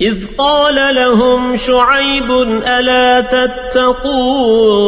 إذ قال لهم شعيب ألا تتقون